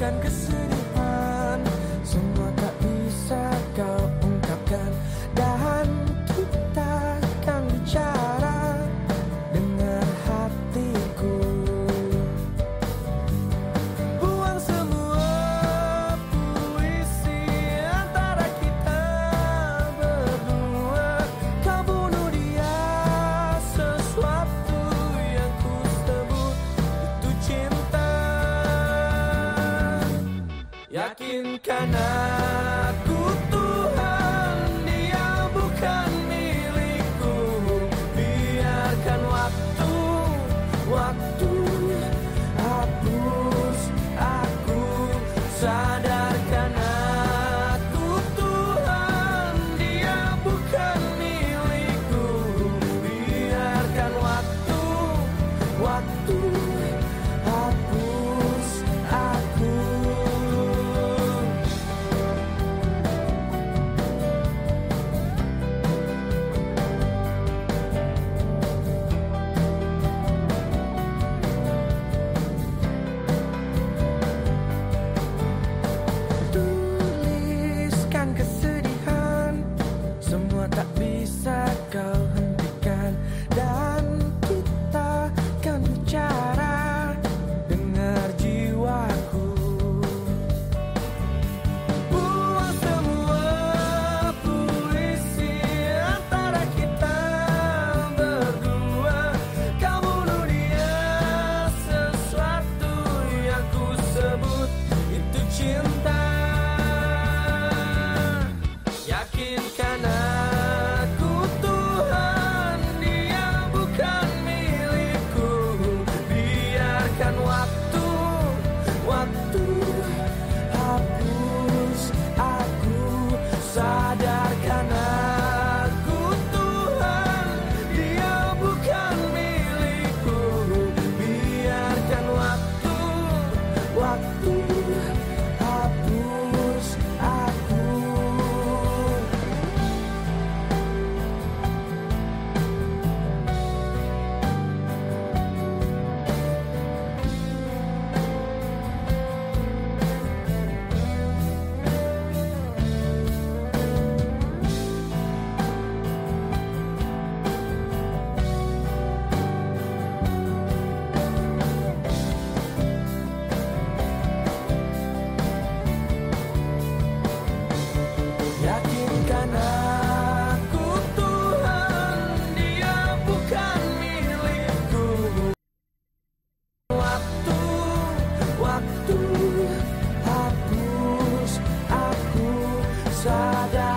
akan kesedihan Yakinkan aku Tuhan dia bukan milikku. Biarkan waktu, waktu hapus aku sadar yakinkan sada.